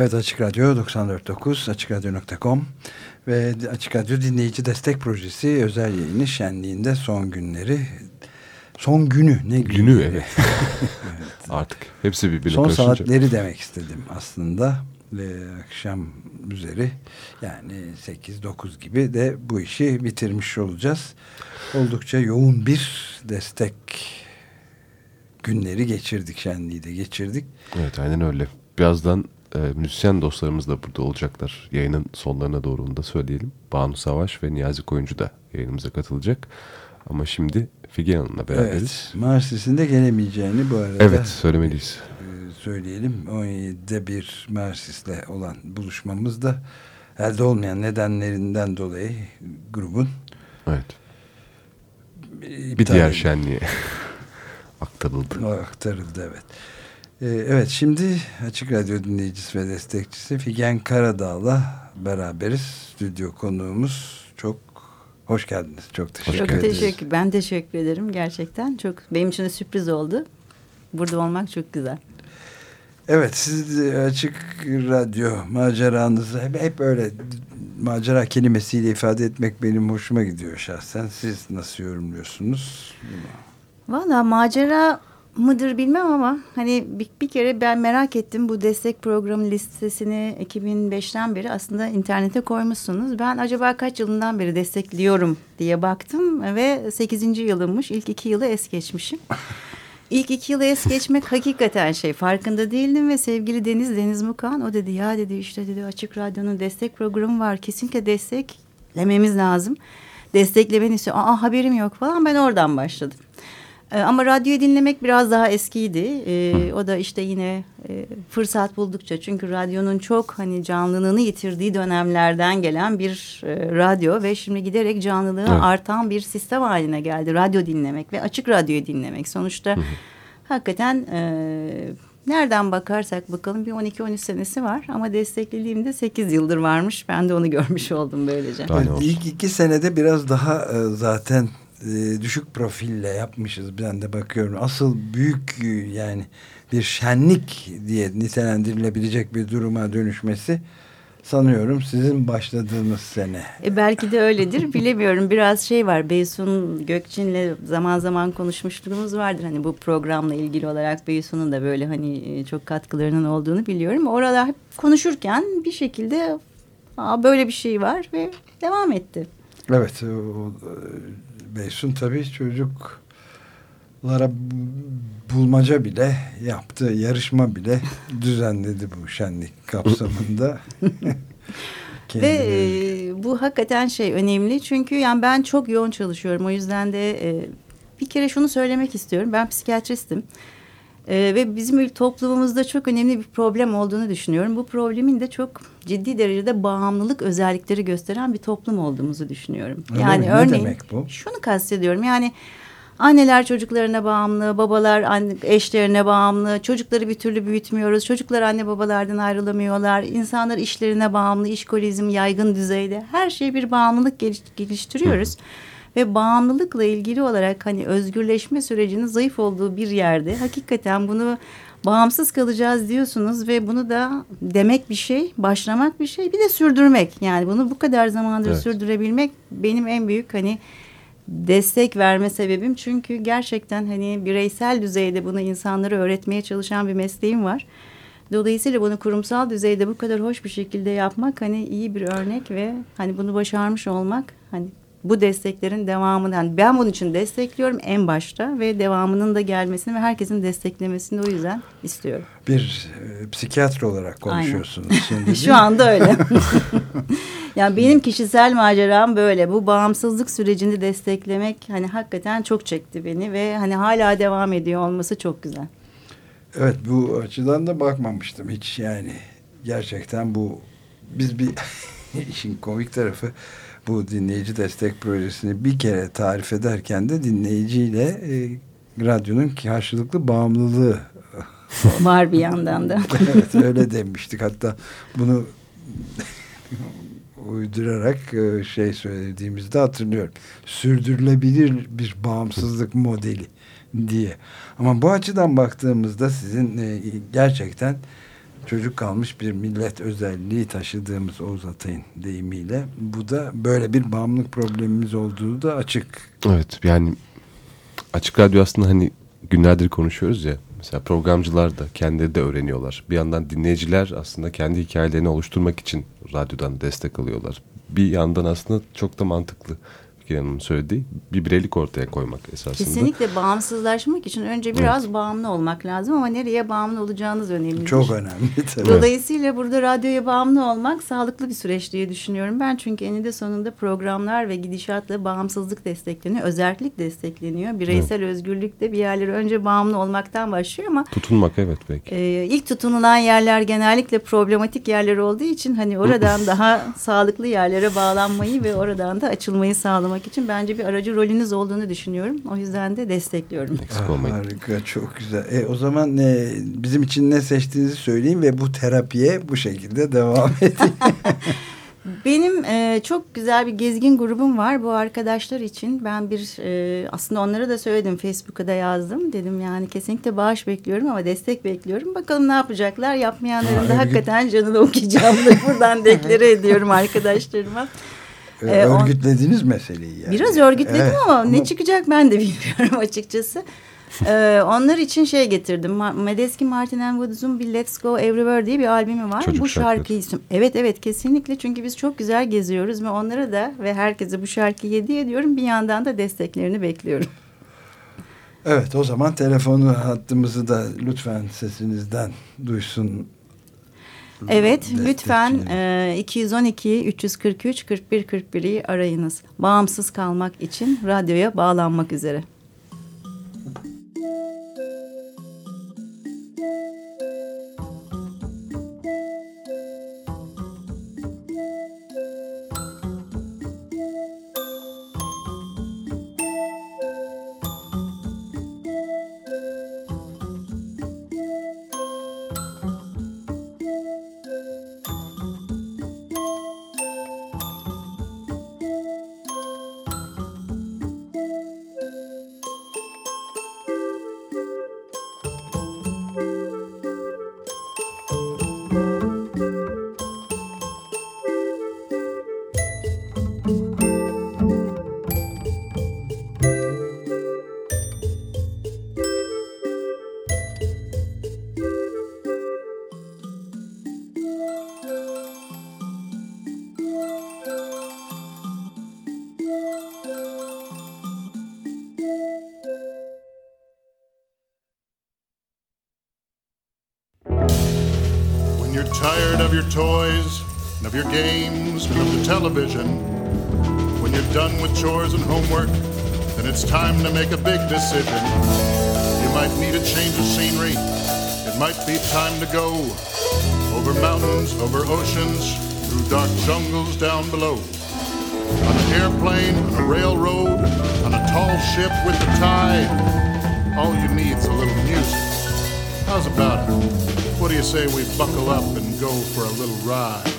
Evet Açık Radyo 94.9 AçıkRadyo.com ve Açık Radyo Dinleyici Destek Projesi özel yayını şenliğinde son günleri son günü ne günü, günü evet. evet. Artık hepsi birbirine Son karışınca. saatleri demek istedim aslında akşam üzeri yani 8-9 gibi de bu işi bitirmiş olacağız. Oldukça yoğun bir destek günleri geçirdik şenliği de geçirdik. Evet aynen öyle. Birazdan e, müzisyen dostlarımız da burada olacaklar. Yayının sonlarına doğru onu da söyleyelim. Banu Savaş ve Niyazi Koyuncu da yayınımıza katılacak. Ama şimdi Figen Hanım'la beraberiz. Evet, Marsis'in de gelemeyeceğini bu arada evet, söylemeliyiz. E, söyleyelim. 17'de bir Marsis'le olan buluşmamız da elde olmayan nedenlerinden dolayı grubun evet. bir diğer şenliğe aktarıldı. O aktarıldı evet. Ee, evet şimdi Açık Radyo dinleyicisi ve destekçisi Figen Karadağ'la beraberiz. Stüdyo konuğumuz çok hoş geldiniz. Çok teşekkür çok ederiz. Teşekkür, ben teşekkür ederim gerçekten. Çok benim için de sürpriz oldu. Burada olmak çok güzel. Evet siz Açık Radyo maceranızı hep, hep öyle macera kelimesiyle ifade etmek benim hoşuma gidiyor şahsen. Siz nasıl yorumluyorsunuz? Valla macera mıdır bilmem ama hani bir, bir kere ben merak ettim bu destek programı listesini 2005'ten beri aslında internete koymuşsunuz. Ben acaba kaç yılından beri destekliyorum diye baktım ve 8. yılımmış. İlk iki yılı es geçmişim. İlk iki yılı es geçmek hakikaten şey farkında değildim ve sevgili Deniz Deniz Mukan o dedi ya dedi işte dedi Açık Radyo'nun destek programı var kesinlikle desteklememiz lazım. Desteklemeni istiyor. Aa haberim yok falan ben oradan başladım. Ee, ama radyoyu dinlemek biraz daha eskiydi. Ee, o da işte yine e, fırsat buldukça çünkü radyonun çok hani canlılığını yitirdiği dönemlerden gelen bir e, radyo ve şimdi giderek canlılığı evet. artan bir sistem haline geldi. Radyo dinlemek ve açık radyoyu dinlemek sonuçta hı hı. hakikaten e, nereden bakarsak bakalım bir 12-13 senesi var ama desteklediğimde 8 yıldır varmış. Ben de onu görmüş oldum böylece. Evet, ilk iki senede biraz daha e, zaten e, düşük profille yapmışız. Ben de bakıyorum. Asıl büyük e, yani bir şenlik diye nitelendirilebilecek bir duruma dönüşmesi sanıyorum sizin başladığınız sene. E belki de öyledir bilemiyorum. Biraz şey var Beysun Gökçin'le zaman zaman konuşmuşluğumuz vardır. Hani bu programla ilgili olarak Beysun'un da böyle hani çok katkılarının olduğunu biliyorum. Orada hep konuşurken bir şekilde Aa, böyle bir şey var ve devam etti. Evet o, Beysun tabii çocuklara bulmaca bile yaptı, yarışma bile düzenledi bu şenlik kapsamında. Ve e, bu hakikaten şey önemli çünkü yani ben çok yoğun çalışıyorum o yüzden de e, bir kere şunu söylemek istiyorum ben psikiyatristim. Ee, ve bizim toplumumuzda çok önemli bir problem olduğunu düşünüyorum. Bu problemin de çok ciddi derecede bağımlılık özellikleri gösteren bir toplum olduğumuzu düşünüyorum. Öyle yani mi? örneğin ne demek bu? şunu kastediyorum. Yani anneler çocuklarına bağımlı, babalar anne, eşlerine bağımlı, çocukları bir türlü büyütmüyoruz. Çocuklar anne babalardan ayrılamıyorlar. İnsanlar işlerine bağımlı, işkolizm yaygın düzeyde. Her şeye bir bağımlılık geliş, geliştiriyoruz. Hı ve bağımlılıkla ilgili olarak hani özgürleşme sürecinin zayıf olduğu bir yerde hakikaten bunu bağımsız kalacağız diyorsunuz ve bunu da demek bir şey, başlamak bir şey, bir de sürdürmek. Yani bunu bu kadar zamandır evet. sürdürebilmek benim en büyük hani destek verme sebebim. Çünkü gerçekten hani bireysel düzeyde bunu insanlara öğretmeye çalışan bir mesleğim var. Dolayısıyla bunu kurumsal düzeyde bu kadar hoş bir şekilde yapmak hani iyi bir örnek ve hani bunu başarmış olmak hani bu desteklerin devamını yani ben bunun için destekliyorum en başta ve devamının da gelmesini ve herkesin desteklemesini o yüzden istiyorum. Bir e, psikiyatr olarak konuşuyorsunuz Aynen. şimdi. Şu anda öyle. yani benim kişisel maceram böyle. Bu bağımsızlık sürecini desteklemek hani hakikaten çok çekti beni ve hani hala devam ediyor olması çok güzel. Evet bu açıdan da bakmamıştım hiç yani gerçekten bu biz bir işin komik tarafı bu dinleyici destek projesini bir kere tarif ederken de dinleyiciyle e, radyonun karşılıklı bağımlılığı var bir yandan da. evet öyle demiştik. Hatta bunu uydurarak e, şey söylediğimizde hatırlıyorum. Sürdürülebilir bir bağımsızlık modeli diye. Ama bu açıdan baktığımızda sizin e, gerçekten çocuk kalmış bir millet özelliği taşıdığımız Oğuz Atay'ın deyimiyle bu da böyle bir bağımlılık problemimiz olduğu da açık. Evet yani açık radyo aslında hani günlerdir konuşuyoruz ya mesela programcılar da kendileri de öğreniyorlar. Bir yandan dinleyiciler aslında kendi hikayelerini oluşturmak için radyodan destek alıyorlar. Bir yandan aslında çok da mantıklı Hanım'ın söylediği bir bireylik ortaya koymak esasında. Kesinlikle bağımsızlaşmak için önce biraz evet. bağımlı olmak lazım ama nereye bağımlı olacağınız önemli. Çok önemli tabii. Dolayısıyla burada radyoya bağımlı olmak sağlıklı bir süreç diye düşünüyorum ben. Çünkü eninde sonunda programlar ve gidişatla bağımsızlık destekleniyor. Özellik destekleniyor. Bireysel evet. özgürlük de bir yerlere önce bağımlı olmaktan başlıyor ama. Tutunmak evet belki. E, ilk tutunulan yerler genellikle problematik yerler olduğu için hani oradan daha sağlıklı yerlere bağlanmayı ve oradan da açılmayı sağlamak olmak için bence bir aracı rolünüz olduğunu düşünüyorum. O yüzden de destekliyorum. Ah, harika, çok güzel. E, o zaman e, bizim için ne seçtiğinizi söyleyeyim ve bu terapiye bu şekilde devam edeyim. Benim e, çok güzel bir gezgin grubum var bu arkadaşlar için. Ben bir e, aslında onlara da söyledim Facebook'a da yazdım. Dedim yani kesinlikle bağış bekliyorum ama destek bekliyorum. Bakalım ne yapacaklar. Yapmayanların da hakikaten canını okuyacağım. buradan deklare ediyorum arkadaşlarıma. Ee, ee, örgütlediniz on... meseleyi yani. Biraz örgütledim evet. ama ne çıkacak ben de bilmiyorum açıkçası. ee, onlar için şey getirdim. Medeski Martin and Woods'un bir Let's Go Everywhere diye bir albümü var. Çocuk bu şarkıyı şarkı. Evet evet kesinlikle çünkü biz çok güzel geziyoruz ve onlara da ve herkese bu şarkıyı hediye ediyorum. Bir yandan da desteklerini bekliyorum. Evet o zaman telefonu hattımızı da lütfen sesinizden duysun Evet lütfen e, 212 343 41 41'i arayınız. Bağımsız kalmak için radyoya bağlanmak üzere. Toys and of your games and of the television. When you're done with chores and homework, then it's time to make a big decision. You might need a change of scenery. It might be time to go over mountains, over oceans, through dark jungles down below. On an airplane, on a railroad, on a tall ship with the tide. All you need's a little music. How's about it? What do you say we buckle up and go for a little ride?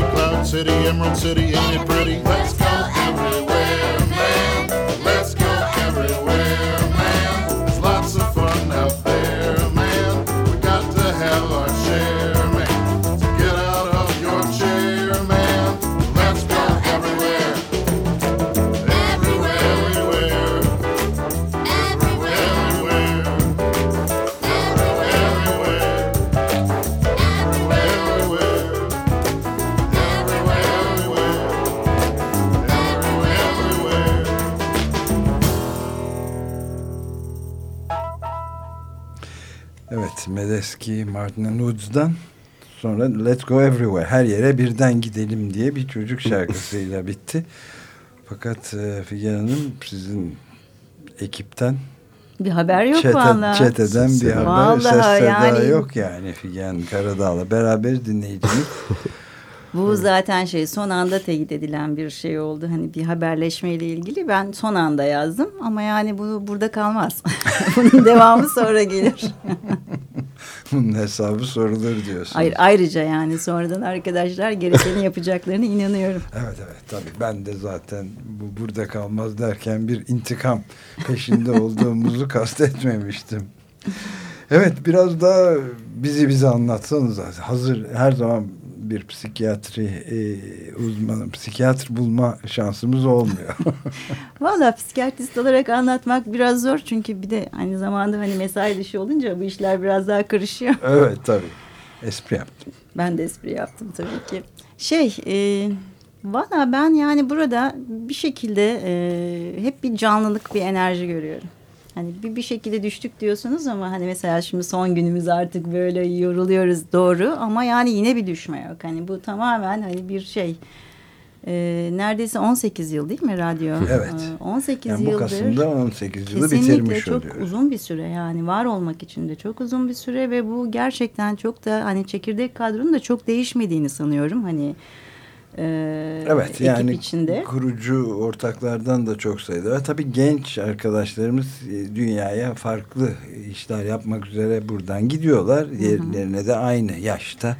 Cloud City, Emerald City, ain't it pretty? Medeski Martin Woods'dan sonra Let's Go Everywhere her yere birden gidelim diye bir çocuk şarkısıyla bitti. Fakat e, Figen Hanım sizin ekipten Bir haber yok çete, vallahi. çeteden bir haber Vallahi ses yani- yok yani Figen Karadağ'la beraber dinleyicimiz. Bu zaten şey son anda teyit edilen bir şey oldu. Hani bir haberleşmeyle ilgili ben son anda yazdım ama yani bu burada kalmaz. Bunun devamı sonra gelir. Bunun hesabı sorulur diyorsunuz. Hayır ayrıca yani sonradan arkadaşlar gerekeni yapacaklarına inanıyorum. Evet evet tabii ben de zaten bu burada kalmaz derken bir intikam peşinde olduğumuzu kastetmemiştim. Evet biraz daha bizi bize anlatsanız hazır her zaman bir psikiyatri e, uzmanı psikiyatr bulma şansımız olmuyor. Valla psikiyatrist olarak anlatmak biraz zor çünkü bir de aynı zamanda hani mesai dışı olunca bu işler biraz daha karışıyor. evet tabii espri yaptım. Ben de espri yaptım tabii ki. Şey, e, valla ben yani burada bir şekilde e, hep bir canlılık, bir enerji görüyorum. Hani bir, bir şekilde düştük diyorsunuz ama hani mesela şimdi son günümüz artık böyle yoruluyoruz doğru ama yani yine bir düşme yok. Hani bu tamamen hani bir şey. E, neredeyse 18 yıl değil mi radyo? Evet. E, 18 Yani bu yıldır. Kasım'da 18 yılı Kesinlikle bitirmiş çok oluyoruz. uzun bir süre yani var olmak için de çok uzun bir süre ve bu gerçekten çok da hani çekirdek kadronun da çok değişmediğini sanıyorum hani e, Evet yani içinde. kurucu ortaklardan da çok sayıda var. Tabii genç arkadaşlarımız e, dünyaya farklı işler yapmak üzere buradan gidiyorlar. Yerlerine de aynı yaşta.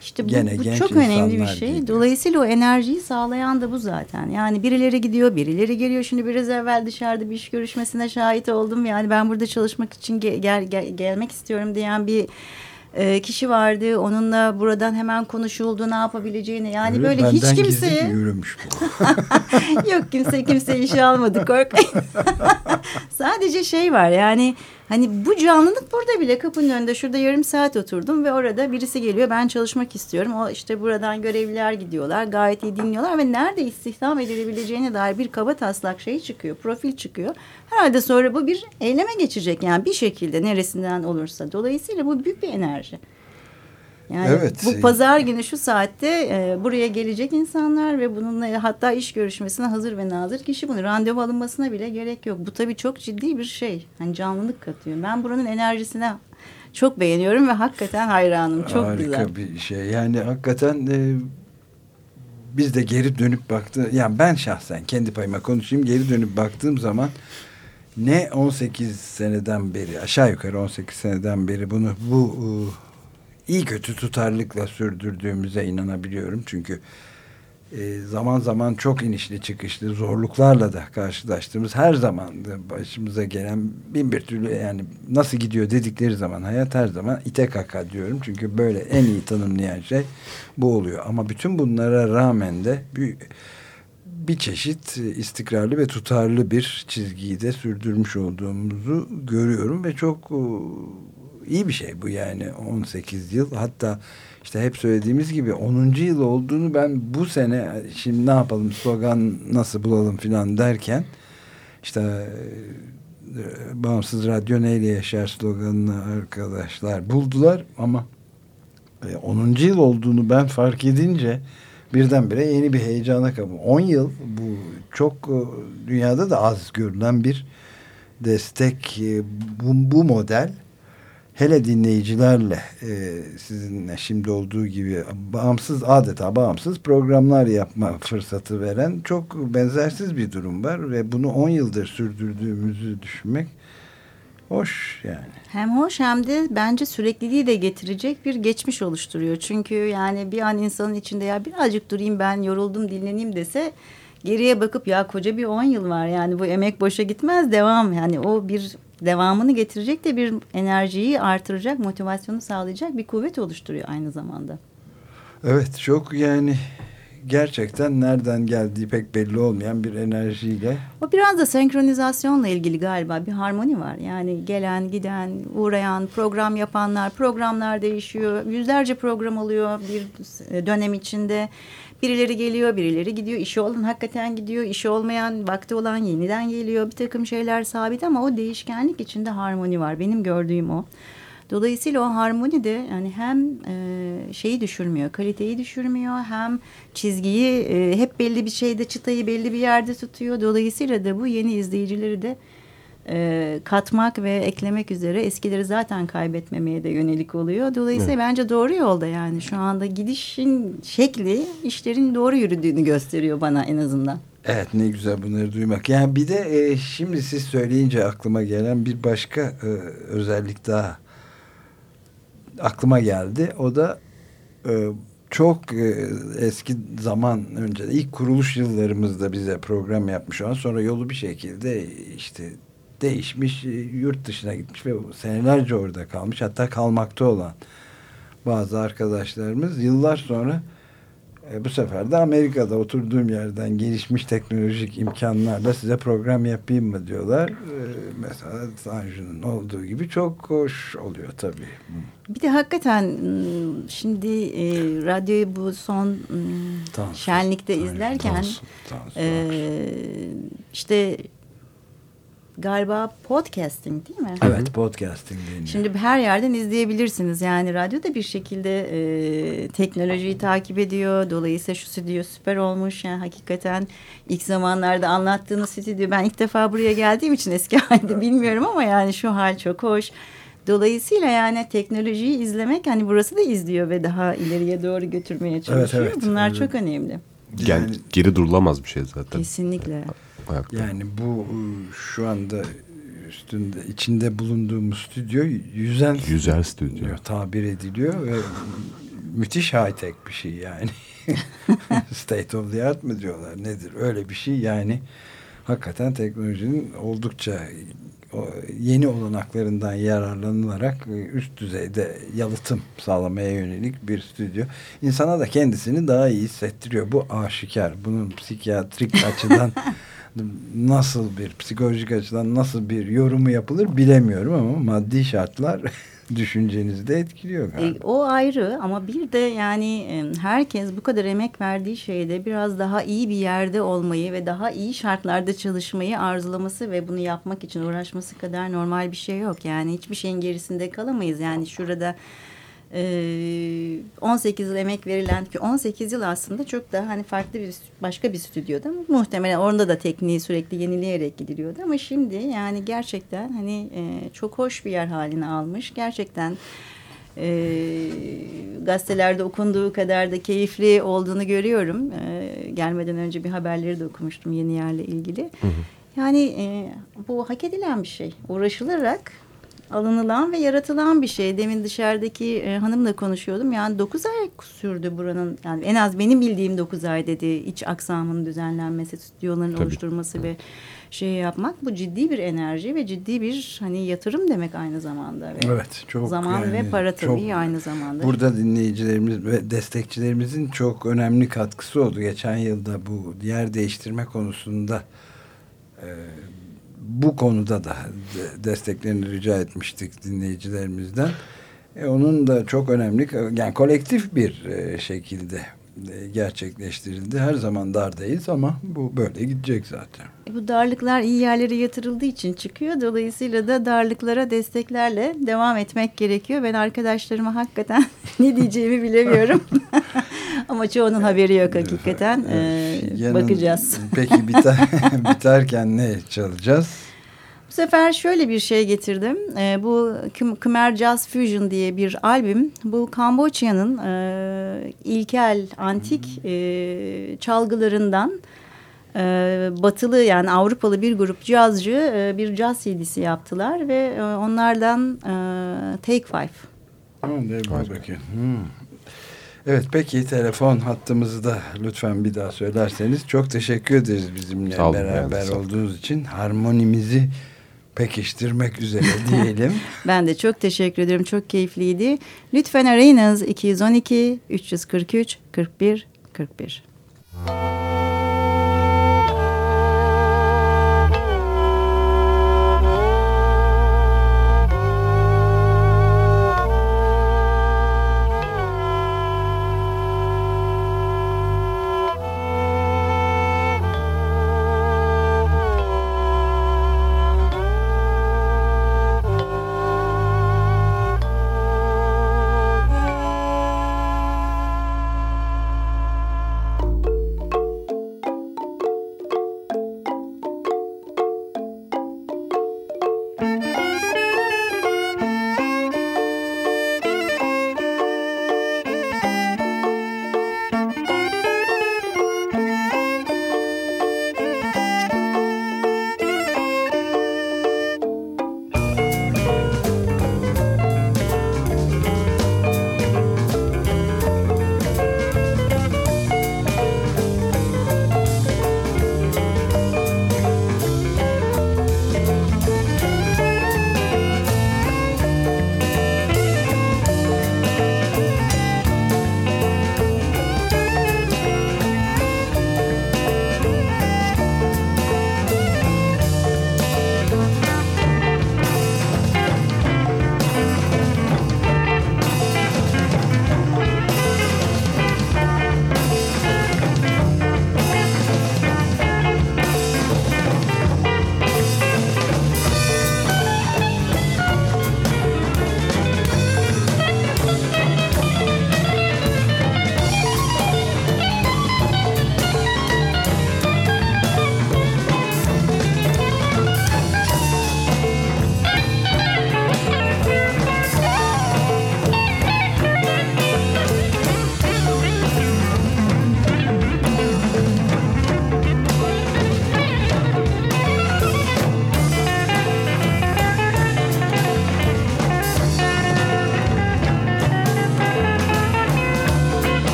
İşte bu, gene bu çok önemli bir şey. geliyor. Dolayısıyla o enerjiyi sağlayan da bu zaten. Yani birileri gidiyor, birileri geliyor. Şimdi biraz evvel dışarıda bir iş görüşmesine şahit oldum. Yani ben burada çalışmak için ge- gel, gel- gelmek istiyorum diyen bir e, kişi vardı. Onunla buradan hemen konuşuldu ne yapabileceğini. Yani Öyle böyle hiç kimseye yürümüş bu. Yok kimse kimse işe almadı korkmayın. Sadece şey var yani hani bu canlılık burada bile kapının önünde şurada yarım saat oturdum ve orada birisi geliyor ben çalışmak istiyorum. O işte buradan görevliler gidiyorlar gayet iyi dinliyorlar ve nerede istihdam edilebileceğine dair bir kaba taslak şey çıkıyor profil çıkıyor. Herhalde sonra bu bir eyleme geçecek yani bir şekilde neresinden olursa. Dolayısıyla bu büyük bir enerji. Yani Evet. bu pazar günü şu saatte e, buraya gelecek insanlar ve bununla hatta iş görüşmesine hazır ve nazır kişi bunu randevu alınmasına bile gerek yok. Bu tabii çok ciddi bir şey. Hani canlılık katıyor. Ben buranın enerjisine çok beğeniyorum ve hakikaten hayranım. Çok Harika güzel. bir şey. Yani hakikaten e, biz de geri dönüp baktı. Yani ben şahsen kendi payıma konuşayım. Geri dönüp baktığım zaman ne 18 seneden beri aşağı yukarı 18 seneden beri bunu bu e, iyi kötü tutarlılıkla sürdürdüğümüze inanabiliyorum. Çünkü e, zaman zaman çok inişli çıkışlı zorluklarla da karşılaştığımız her zaman başımıza gelen bin bir türlü yani nasıl gidiyor dedikleri zaman hayat her zaman ite kaka diyorum. Çünkü böyle en iyi tanımlayan şey bu oluyor. Ama bütün bunlara rağmen de bir, bir çeşit istikrarlı ve tutarlı bir çizgiyi de sürdürmüş olduğumuzu görüyorum ve çok iyi bir şey bu yani 18 yıl hatta işte hep söylediğimiz gibi 10. yıl olduğunu ben bu sene şimdi ne yapalım slogan nasıl bulalım filan derken işte e, bağımsız radyo neyle yaşar sloganını arkadaşlar buldular ama e, 10. yıl olduğunu ben fark edince birdenbire yeni bir heyecana kapıldım. 10 yıl bu çok e, dünyada da az görülen bir destek e, bu, bu model hele dinleyicilerle e, sizinle şimdi olduğu gibi bağımsız adeta bağımsız programlar yapma fırsatı veren çok benzersiz bir durum var ve bunu 10 yıldır sürdürdüğümüzü düşünmek hoş yani. Hem hoş hem de bence sürekliliği de getirecek bir geçmiş oluşturuyor. Çünkü yani bir an insanın içinde ya birazcık durayım ben yoruldum dinleneyim dese geriye bakıp ya koca bir 10 yıl var yani bu emek boşa gitmez devam yani o bir devamını getirecek de bir enerjiyi artıracak motivasyonu sağlayacak bir kuvvet oluşturuyor aynı zamanda. Evet çok yani gerçekten nereden geldiği pek belli olmayan bir enerjiyle. O biraz da senkronizasyonla ilgili galiba bir harmoni var. Yani gelen, giden, uğrayan, program yapanlar, programlar değişiyor. Yüzlerce program oluyor bir dönem içinde. Birileri geliyor, birileri gidiyor. İşi olan hakikaten gidiyor. İşi olmayan, vakti olan yeniden geliyor. Bir takım şeyler sabit ama o değişkenlik içinde harmoni var. Benim gördüğüm o. Dolayısıyla o harmoni de yani hem e, şeyi düşürmüyor, kaliteyi düşürmüyor, hem çizgiyi e, hep belli bir şeyde çıtayı belli bir yerde tutuyor. Dolayısıyla da bu yeni izleyicileri de e, katmak ve eklemek üzere eskileri zaten kaybetmemeye de yönelik oluyor. Dolayısıyla evet. bence doğru yolda yani şu anda gidişin şekli işlerin doğru yürüdüğünü gösteriyor bana en azından. Evet ne güzel bunları duymak. Yani bir de e, şimdi siz söyleyince aklıma gelen bir başka e, özellik daha aklıma geldi. O da e, çok e, eski zaman önce ilk kuruluş yıllarımızda bize program yapmış olan sonra yolu bir şekilde işte değişmiş yurt dışına gitmiş ve senelerce orada kalmış hatta kalmakta olan bazı arkadaşlarımız yıllar sonra e, bu sefer de Amerika'da oturduğum yerden gelişmiş teknolojik imkanlarla size program yapayım mı diyorlar. E, mesela Tanju'nun olduğu gibi çok hoş oluyor tabii. Bir de hakikaten ıı, şimdi e, radyoyu bu son ıı, Tansu, şenlikte Tansu, izlerken Tansu, Tansu, e, işte galiba podcasting değil mi? Evet podcasting deniyor. Şimdi her yerden izleyebilirsiniz. Yani radyo da bir şekilde e, teknolojiyi takip ediyor. Dolayısıyla şu stüdyo süper olmuş. Yani hakikaten ilk zamanlarda anlattığınız stüdyo ben ilk defa buraya geldiğim için eski halde bilmiyorum ama yani şu hal çok hoş. Dolayısıyla yani teknolojiyi izlemek hani burası da izliyor ve daha ileriye doğru götürmeye çalışıyor. Evet, evet, Bunlar evet. çok önemli. Yani, yani geri durulamaz bir şey zaten. Kesinlikle. Ayakta. Yani bu ıı, şu anda üstünde içinde bulunduğumuz stüdyo yüzen yüzer stüdyo tabir ediliyor ve müthiş high tech bir şey yani. State of the art mı diyorlar nedir öyle bir şey yani hakikaten teknolojinin oldukça yeni olanaklarından yararlanılarak ıı, üst düzeyde yalıtım sağlamaya yönelik bir stüdyo. İnsana da kendisini daha iyi hissettiriyor. Bu aşikar. Bunun psikiyatrik açıdan nasıl bir psikolojik açıdan nasıl bir yorumu yapılır bilemiyorum ama maddi şartlar düşüncenizi de etkiliyor galiba. E, o ayrı ama bir de yani e, herkes bu kadar emek verdiği şeyde biraz daha iyi bir yerde olmayı ve daha iyi şartlarda çalışmayı arzulaması ve bunu yapmak için uğraşması kadar normal bir şey yok. Yani hiçbir şeyin gerisinde kalamayız. Yani şurada 18 yıl emek verilen ki 18 yıl aslında çok daha hani farklı bir başka bir stüdyoda. Muhtemelen orada da tekniği sürekli yenileyerek gidiliyordu. Ama şimdi yani gerçekten hani çok hoş bir yer haline almış. Gerçekten e, gazetelerde okunduğu kadar da keyifli olduğunu görüyorum. E, gelmeden önce bir haberleri de okumuştum yeni yerle ilgili. Hı hı. yani e, bu hak edilen bir şey. Uğraşılarak alınılan ve yaratılan bir şey. Demin dışarıdaki e, hanımla konuşuyordum. Yani dokuz ay sürdü buranın. Yani en az benim bildiğim dokuz ay dedi. iç aksamının düzenlenmesi, stüdyoların Tabii. oluşturması ve şey yapmak. Bu ciddi bir enerji ve ciddi bir hani yatırım demek aynı zamanda. Ve evet. Çok zaman yani, ve para tabii çok, aynı zamanda. Burada dinleyicilerimiz ve destekçilerimizin çok önemli katkısı oldu. Geçen yılda bu yer değiştirme konusunda e, bu konuda da desteklerini rica etmiştik dinleyicilerimizden. E, onun da çok önemli yani kolektif bir e, şekilde gerçekleştirildi. Her zaman dardayız ama bu böyle gidecek zaten. E, bu darlıklar iyi yerlere yatırıldığı için çıkıyor. Dolayısıyla da darlıklara desteklerle devam etmek gerekiyor. Ben arkadaşlarıma hakikaten ne diyeceğimi bilemiyorum. ama çoğunun haberi yok hakikaten. Ee, Yanın, bakacağız. Peki biter, biterken ne çalacağız? Bu sefer şöyle bir şey getirdim. E, bu Khmer Jazz Fusion diye bir albüm. Bu Kamboçya'nın e, ilkel, antik e, çalgılarından e, batılı yani Avrupalı bir grup cazcı e, bir caz CD'si yaptılar ve e, onlardan e, Take Five. Tamam. Hmm. Evet peki telefon hattımızı da lütfen bir daha söylerseniz çok teşekkür ederiz bizimle olun, beraber yani, olduğunuz için. Harmonimizi pekiştirmek üzere diyelim. ben de çok teşekkür ederim. Çok keyifliydi. Lütfen arayınız 212 343 41 41.